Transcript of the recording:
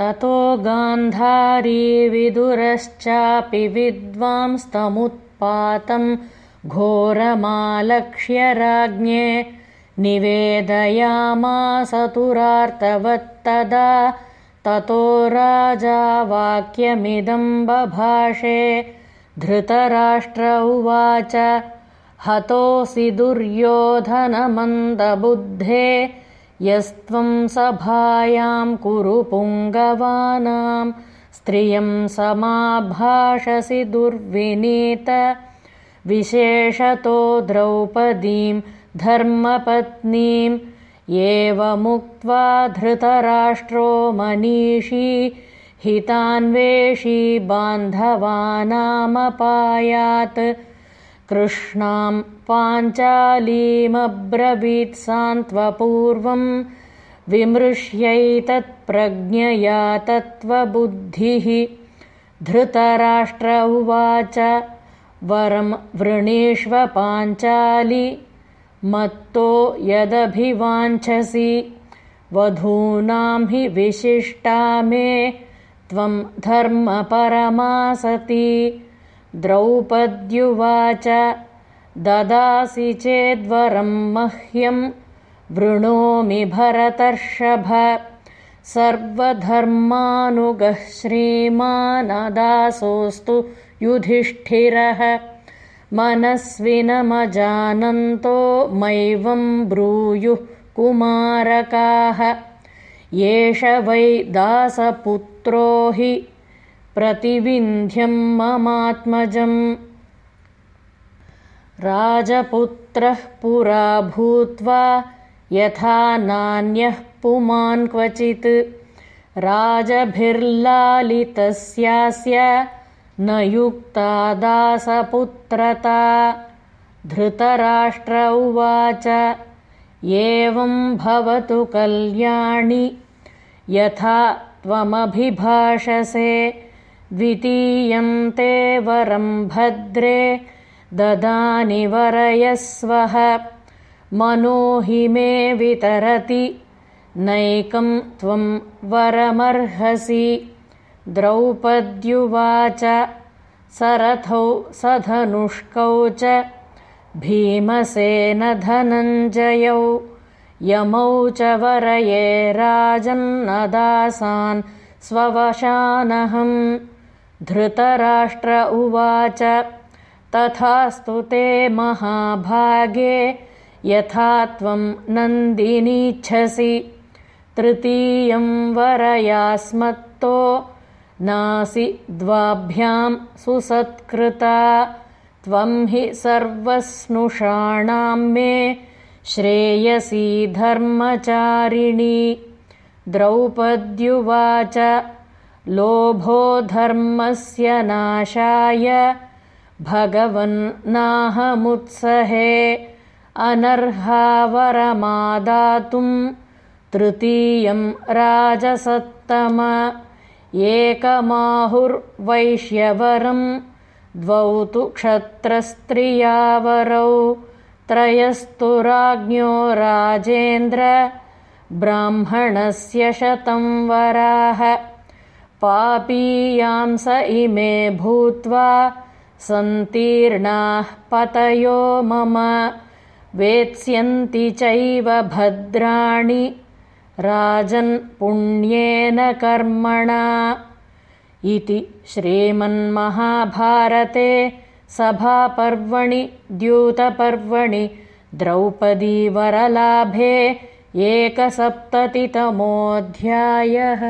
ततो गान्धारी विदुरश्चापि विद्वांस्तमुत्पातं घोरमालक्ष्य राज्ञे निवेदयामासतुरार्तवत्तदा ततो राजा वाक्यमिदं बभाषे धृतराष्ट्र उवाच हतोऽसि दुर्योधनमन्दबुद्धे यस्त्वं सभायां कुरु पुङ्गवानां स्त्रियं समाभाषसि दुर्विनीत विशेषतो द्रौपदीं धर्मपत्नीम् एवमुक्त्वा धृतराष्ट्रो मनीषी हितान्वेषी बान्धवानामपायात् कृष्णां पाञ्चालीमब्रवीत्सान्त्वपूर्वं विमृश्यैतत्प्रज्ञया तत्त्वबुद्धिः। धृतराष्ट्र उवाच वरं वृणीष्व पाञ्चाली मत्तो यदभिवाञ्छसि। वधूनां हि विशिष्टा मे त्वं धर्मपरमासति द्रौपद्युवाच ददासि चेद्वरं मह्यं वृणोमि भरतर्षभ। सर्वधर्मानुगः श्रीमानदासोऽस्तु युधिष्ठिरः। मनस्विनमजानन्तो मैवं ब्रूयुः कुमारकाः। एष वै दासपुत्रो हि प्रतिविन्ध्यं ममात्मजम्। राजपुत्रः पुरा भूत्वा यथा नान्यः पुमान् क्वचित्। राजभिर्लालितस्यास्य न युक्ता दासपुत्रता। धृतराष्ट्र उवाच एवं भवतु कल्याणि। यथा त्वमभिभाषसे द्वितीयं ते वरं भद्रे ददानि वरयस्वः। मनो हि मे वितरति नैकं त्वं वरमर्हसि। द्रौपद्युवाच सरथौ सधनुष्कौ च भीमसेनधनञ्जयौ यमौ च वरये राजन्नदासान् स्ववशानहम् धृतराष्ट्र उवाच। तथास्तु ते महाभागे यथा त्वं नन्दिनीच्छसि। तृतीयं वरयास्मत्तो नासि द्वाभ्यां सुसत्कृता। त्वं हि सर्वस्नुषाणां मे श्रेयसी धर्मचारिणी। द्रौपद्युवाच लोभो धर्मस्य नाशाय भगवन्नाहमुत्सहे अनर्हावरमादातुं तृतीयं राजसत्तम एकमाहुर्वैश्यवरं द्वौ तु क्षत्रस्त्रियावरौ त्रयस्तु राज्ञो राजेन्द्र ब्राह्मणस्य शतं वराः पापीयांस इमे भूत्वा सन्तीर्णाः पतयो मम। वेत्स्यन्ति चैव भद्राणि राजन्पुण्येन कर्मणा। इति श्रीमन्महाभारते सभापर्वणि द्यूतपर्वणि द्रौपदीवरलाभे एकसप्ततितमोऽध्यायः